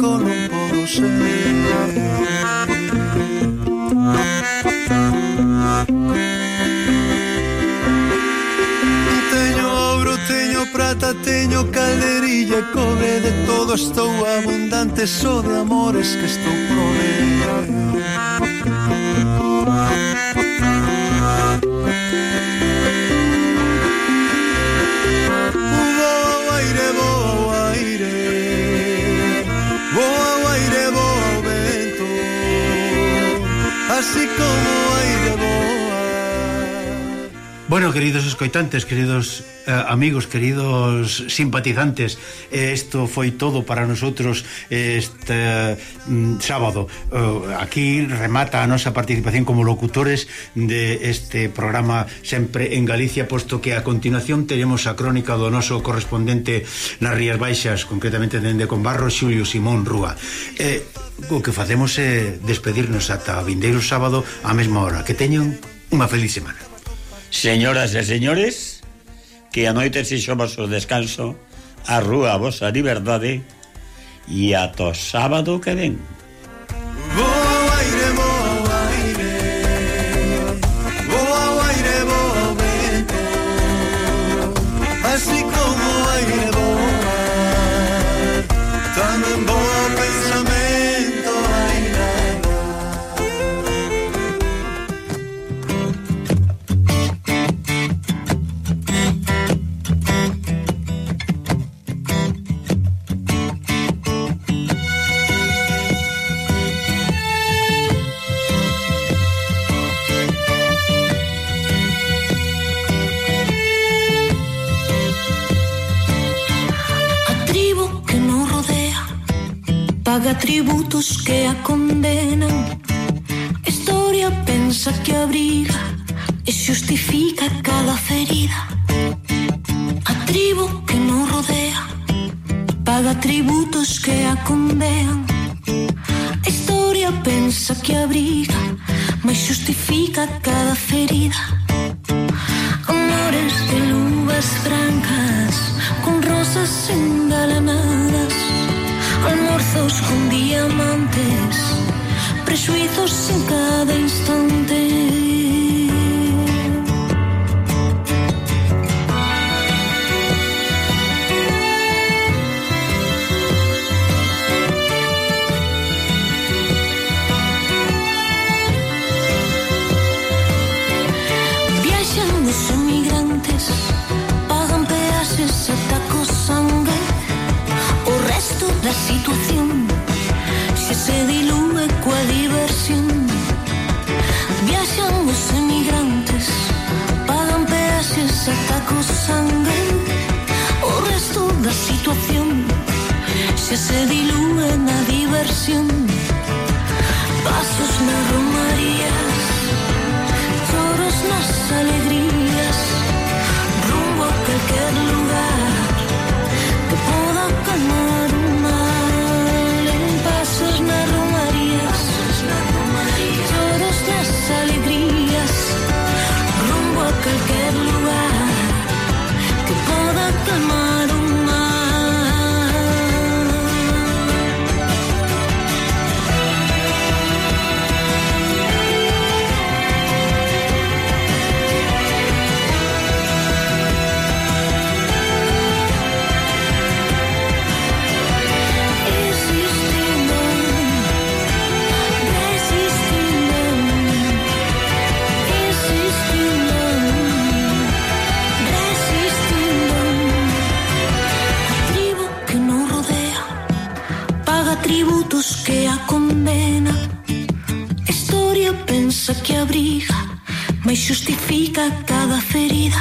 colo por o Teño ouro, teño prata, teño calderilla Cobre de todo estou abundante Só de amores que estou prove así como Bueno, queridos escoitantes, queridos eh, amigos, queridos simpatizantes, isto eh, foi todo para nosotros eh, este mm, sábado. Uh, aquí remata a nosa participación como locutores de este programa sempre en Galicia, posto que a continuación teremos a crónica do noso correspondente nas Rías Baixas, concretamente dende Conbarro, Xulio Simón Rúa. Eh, o que facemos é eh, despedirnos ata vindeiro sábado á mesma hora. Que teñan unha feliz semana. Señoras e señores, que a noite xixomos o descanso, a rúa a vosa liberdade e ata sábado que ven. paga tributos que a condenan. Historia pensa que abriga e justifica cada ferida. A tribo que nos rodea paga tributos que a condenan historia pensa que abriga, mas justifica cada ferida. Amores de luvas francas con rosas en con diamantes, presuizos en cada instante. no sangue o resto da situación. Xa se dilúe na diversión pasos na romarías choros nas alegrías. atributos que a condena. Historia pensa que abriga Mais justifica cada ferida.